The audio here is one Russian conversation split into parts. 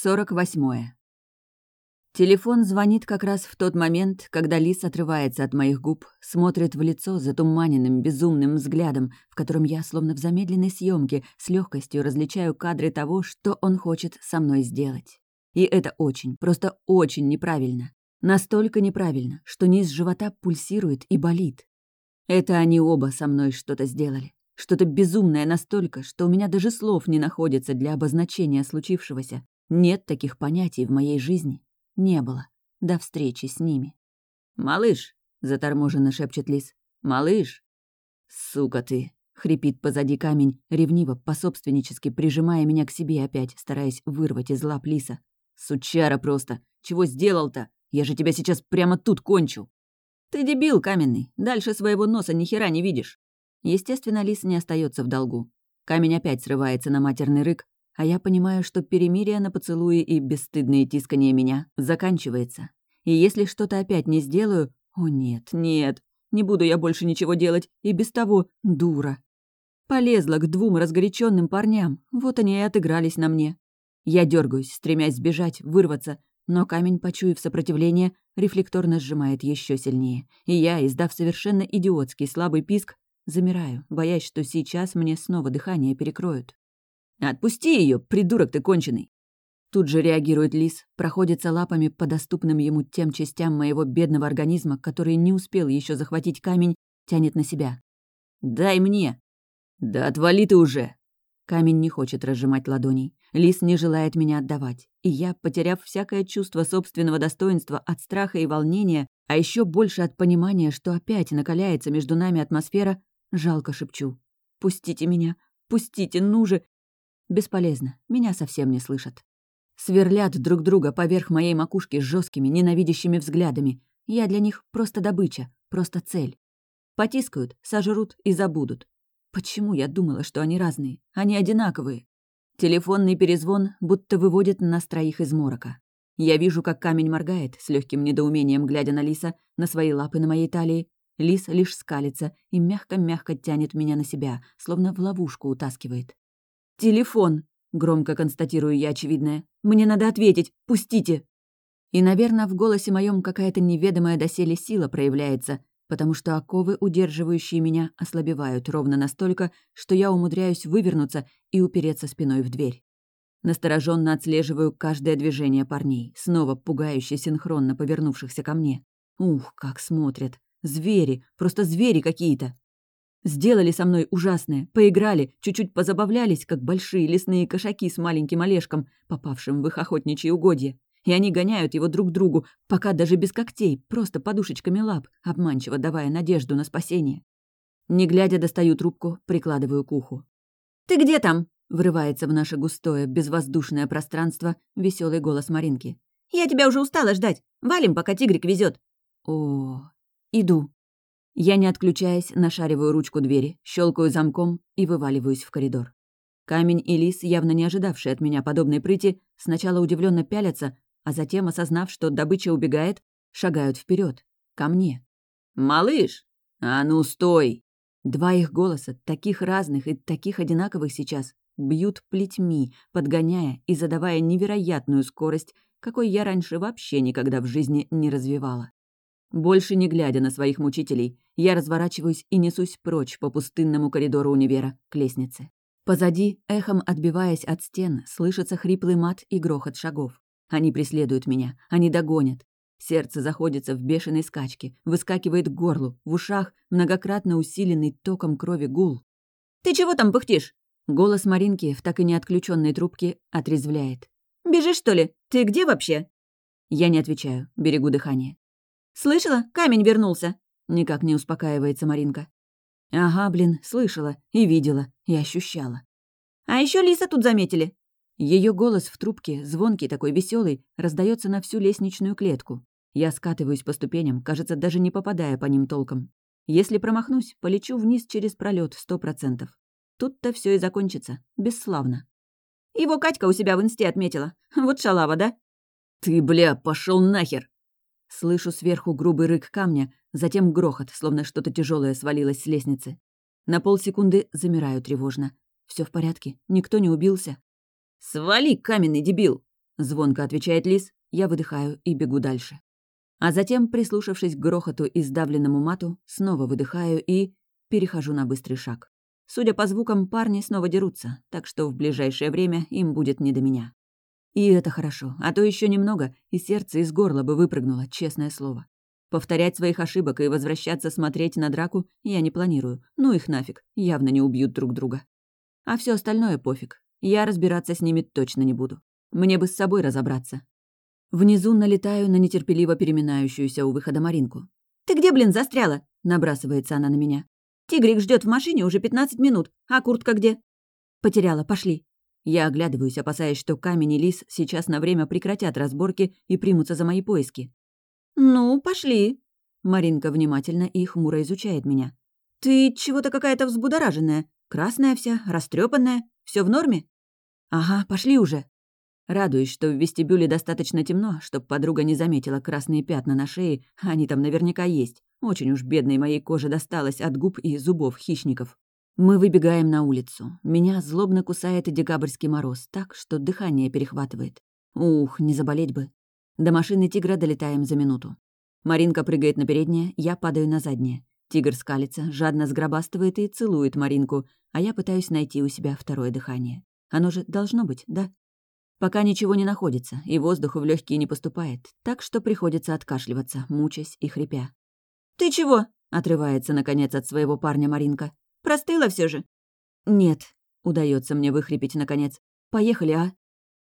Сорок восьмое. Телефон звонит как раз в тот момент, когда Лис отрывается от моих губ, смотрит в лицо затуманенным, безумным взглядом, в котором я, словно в замедленной съемке, с легкостью различаю кадры того, что он хочет со мной сделать. И это очень, просто очень неправильно. Настолько неправильно, что низ живота пульсирует и болит. Это они оба со мной что-то сделали. Что-то безумное настолько, что у меня даже слов не находится для обозначения случившегося. Нет таких понятий в моей жизни. Не было. До встречи с ними. «Малыш!» — заторможенно шепчет Лис. «Малыш!» «Сука ты!» — хрипит позади камень, ревниво, пособственнически прижимая меня к себе опять, стараясь вырвать из лап Лиса. «Сучара просто! Чего сделал-то? Я же тебя сейчас прямо тут кончу!» «Ты дебил каменный! Дальше своего носа ни хера не видишь!» Естественно, лис не остается в долгу. Камень опять срывается на матерный рык, а я понимаю, что перемирие на поцелуи и бесстыдные тискания меня заканчивается. И если что-то опять не сделаю... О нет, нет, не буду я больше ничего делать, и без того дура. Полезла к двум разгоряченным парням, вот они и отыгрались на мне. Я дергаюсь, стремясь сбежать, вырваться, но камень, почуяв сопротивление, рефлекторно сжимает еще сильнее, и я, издав совершенно идиотский слабый писк, Замираю, боясь, что сейчас мне снова дыхание перекроют. «Отпусти ее, придурок ты конченый!» Тут же реагирует лис, проходится лапами по доступным ему тем частям моего бедного организма, который не успел еще захватить камень, тянет на себя. «Дай мне!» «Да отвали ты уже!» Камень не хочет разжимать ладоней. Лис не желает меня отдавать. И я, потеряв всякое чувство собственного достоинства от страха и волнения, а еще больше от понимания, что опять накаляется между нами атмосфера, Жалко шепчу. «Пустите меня! Пустите, ну же!» Бесполезно, меня совсем не слышат. Сверлят друг друга поверх моей макушки жесткими, ненавидящими взглядами. Я для них просто добыча, просто цель. Потискают, сожрут и забудут. Почему я думала, что они разные? Они одинаковые. Телефонный перезвон будто выводит нас троих из морока. Я вижу, как камень моргает, с легким недоумением глядя на Лиса, на свои лапы на моей талии, Лис лишь скалится и мягко-мягко тянет меня на себя, словно в ловушку утаскивает. «Телефон!» — громко констатирую я очевидное. «Мне надо ответить! Пустите!» И, наверное, в голосе моем какая-то неведомая доселе сила проявляется, потому что оковы, удерживающие меня, ослабевают ровно настолько, что я умудряюсь вывернуться и упереться спиной в дверь. Настороженно отслеживаю каждое движение парней, снова пугающе синхронно повернувшихся ко мне. Ух, как смотрят! Звери, просто звери какие-то. Сделали со мной ужасное, поиграли, чуть-чуть позабавлялись, как большие лесные кошаки с маленьким Олежком, попавшим в их охотничьи угодья. И они гоняют его друг другу, пока даже без когтей, просто подушечками лап, обманчиво давая надежду на спасение. Не глядя, достаю трубку, прикладываю к уху. «Ты где там?» — врывается в наше густое, безвоздушное пространство веселый голос Маринки. «Я тебя уже устала ждать. Валим, пока тигрик везет. О, «Иду». Я, не отключаясь, нашариваю ручку двери, щелкаю замком и вываливаюсь в коридор. Камень и лис, явно не ожидавшие от меня подобной прыти, сначала удивленно пялятся, а затем, осознав, что добыча убегает, шагают вперед ко мне. «Малыш! А ну, стой!» Два их голоса, таких разных и таких одинаковых сейчас, бьют плетьми, подгоняя и задавая невероятную скорость, какой я раньше вообще никогда в жизни не развивала. Больше не глядя на своих мучителей, я разворачиваюсь и несусь прочь по пустынному коридору универа к лестнице. Позади, эхом отбиваясь от стен, слышится хриплый мат и грохот шагов. Они преследуют меня, они догонят. Сердце заходится в бешеной скачке, выскакивает к горлу, в ушах многократно усиленный током крови гул. «Ты чего там пыхтишь?» Голос Маринки в так и не отключенной трубке отрезвляет. «Бежишь, что ли? Ты где вообще?» Я не отвечаю, берегу дыхание. «Слышала? Камень вернулся!» Никак не успокаивается Маринка. «Ага, блин, слышала и видела, и ощущала». «А еще Лиса тут заметили!» Ее голос в трубке, звонкий такой веселый, раздается на всю лестничную клетку. Я скатываюсь по ступеням, кажется, даже не попадая по ним толком. Если промахнусь, полечу вниз через пролет сто процентов. Тут-то все и закончится. Бесславно. Его Катька у себя в инсте отметила. Вот шалава, да? «Ты, бля, пошел нахер!» Слышу сверху грубый рык камня, затем грохот, словно что-то тяжелое свалилось с лестницы. На полсекунды замираю тревожно. Все в порядке? Никто не убился? «Свали, каменный дебил!» — звонко отвечает Лис, я выдыхаю и бегу дальше. А затем, прислушавшись к грохоту и сдавленному мату, снова выдыхаю и перехожу на быстрый шаг. Судя по звукам, парни снова дерутся, так что в ближайшее время им будет не до меня. И это хорошо, а то еще немного, и сердце из горла бы выпрыгнуло, честное слово. Повторять своих ошибок и возвращаться смотреть на драку я не планирую. Ну их нафиг, явно не убьют друг друга. А все остальное пофиг. Я разбираться с ними точно не буду. Мне бы с собой разобраться. Внизу налетаю на нетерпеливо переминающуюся у выхода Маринку. «Ты где, блин, застряла?» — набрасывается она на меня. Тигрик ждет в машине уже 15 минут. А куртка где?» «Потеряла, пошли». Я оглядываюсь, опасаясь, что камень и лис сейчас на время прекратят разборки и примутся за мои поиски. «Ну, пошли». Маринка внимательно и хмуро изучает меня. «Ты чего-то какая-то взбудораженная. Красная вся, растрепанная. Все в норме?» «Ага, пошли уже». Радуюсь, что в вестибюле достаточно темно, чтобы подруга не заметила красные пятна на шее, они там наверняка есть. Очень уж бедной моей коже досталось от губ и зубов хищников. Мы выбегаем на улицу. Меня злобно кусает и декабрьский мороз, так, что дыхание перехватывает. Ух, не заболеть бы. До машины тигра долетаем за минуту. Маринка прыгает на переднее, я падаю на заднее. Тигр скалится, жадно сгробастывает и целует Маринку, а я пытаюсь найти у себя второе дыхание. Оно же должно быть, да? Пока ничего не находится, и воздух в легкие не поступает, так что приходится откашливаться, мучаясь и хрипя. «Ты чего?» — отрывается, наконец, от своего парня Маринка. «Простыла все же?» «Нет», — удается мне выхрипеть, наконец. «Поехали, а?»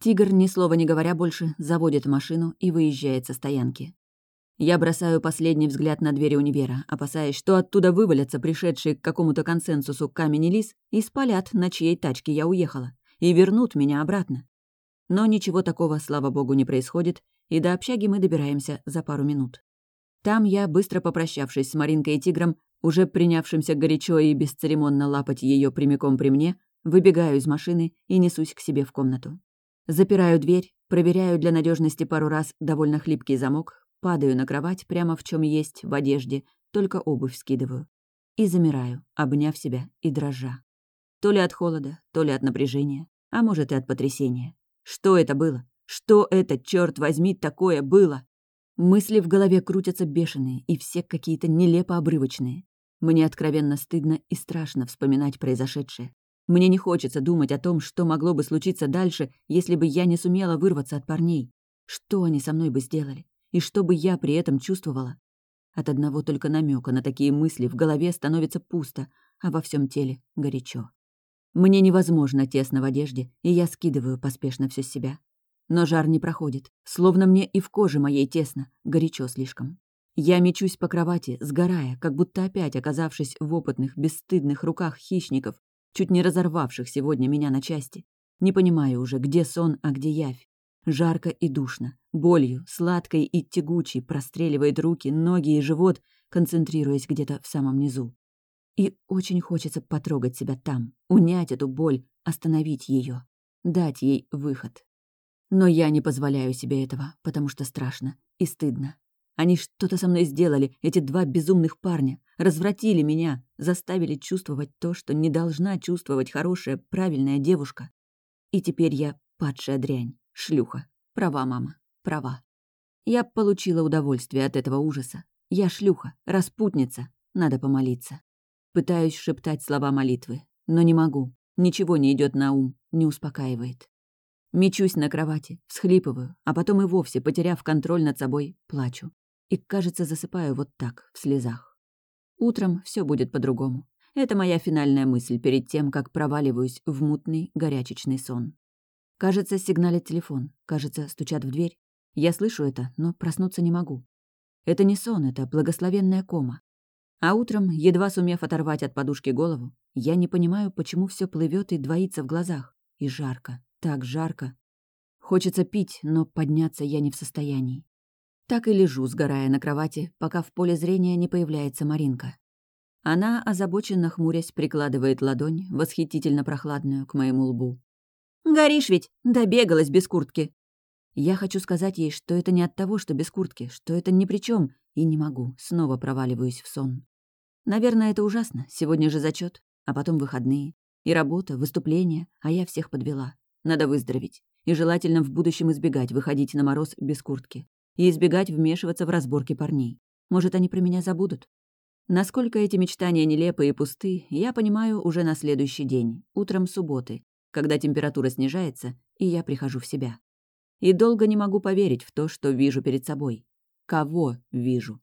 Тигр, ни слова не говоря больше, заводит машину и выезжает со стоянки. Я бросаю последний взгляд на двери универа, опасаясь, что оттуда вывалятся пришедшие к какому-то консенсусу камень и лис и спалят, на чьей тачке я уехала, и вернут меня обратно. Но ничего такого, слава богу, не происходит, и до общаги мы добираемся за пару минут. Там я, быстро попрощавшись с Маринкой и Тигром, уже принявшимся горячо и бесцеремонно лапать ее прямиком при мне, выбегаю из машины и несусь к себе в комнату. Запираю дверь, проверяю для надежности пару раз довольно хлипкий замок, падаю на кровать прямо в чем есть, в одежде, только обувь скидываю. И замираю, обняв себя и дрожа. То ли от холода, то ли от напряжения, а может и от потрясения. Что это было? Что это, черт возьми, такое было? Мысли в голове крутятся бешеные, и все какие-то нелепо обрывочные. Мне откровенно стыдно и страшно вспоминать произошедшее. Мне не хочется думать о том, что могло бы случиться дальше, если бы я не сумела вырваться от парней. Что они со мной бы сделали? И что бы я при этом чувствовала? От одного только намека на такие мысли в голове становится пусто, а во всем теле горячо. Мне невозможно тесно в одежде, и я скидываю поспешно все с себя. Но жар не проходит, словно мне и в коже моей тесно, горячо слишком. Я мечусь по кровати, сгорая, как будто опять оказавшись в опытных, бесстыдных руках хищников, чуть не разорвавших сегодня меня на части. Не понимаю уже, где сон, а где явь. Жарко и душно, болью, сладкой и тягучей простреливает руки, ноги и живот, концентрируясь где-то в самом низу. И очень хочется потрогать себя там, унять эту боль, остановить ее, дать ей выход. Но я не позволяю себе этого, потому что страшно и стыдно. Они что-то со мной сделали, эти два безумных парня, развратили меня, заставили чувствовать то, что не должна чувствовать хорошая, правильная девушка. И теперь я падшая дрянь, шлюха. Права, мама, права. Я получила удовольствие от этого ужаса. Я шлюха, распутница, надо помолиться. Пытаюсь шептать слова молитвы, но не могу. Ничего не идет на ум, не успокаивает. Мечусь на кровати, всхлипываю, а потом и вовсе, потеряв контроль над собой, плачу. И, кажется, засыпаю вот так, в слезах. Утром все будет по-другому. Это моя финальная мысль перед тем, как проваливаюсь в мутный, горячечный сон. Кажется, сигналит телефон. Кажется, стучат в дверь. Я слышу это, но проснуться не могу. Это не сон, это благословенная кома. А утром, едва сумев оторвать от подушки голову, я не понимаю, почему все плывет и двоится в глазах. И жарко. Так жарко. Хочется пить, но подняться я не в состоянии. Так и лежу, сгорая на кровати, пока в поле зрения не появляется Маринка. Она, озабоченно хмурясь, прикладывает ладонь, восхитительно прохладную, к моему лбу. «Горишь ведь! Добегалась без куртки!» Я хочу сказать ей, что это не от того, что без куртки, что это ни при чем, и не могу, снова проваливаюсь в сон. Наверное, это ужасно. Сегодня же зачет, а потом выходные. И работа, выступления, а я всех подвела. Надо выздороветь. И желательно в будущем избегать выходить на мороз без куртки. И избегать вмешиваться в разборки парней. Может, они про меня забудут? Насколько эти мечтания нелепы и пусты, я понимаю уже на следующий день, утром субботы, когда температура снижается, и я прихожу в себя. И долго не могу поверить в то, что вижу перед собой. Кого вижу?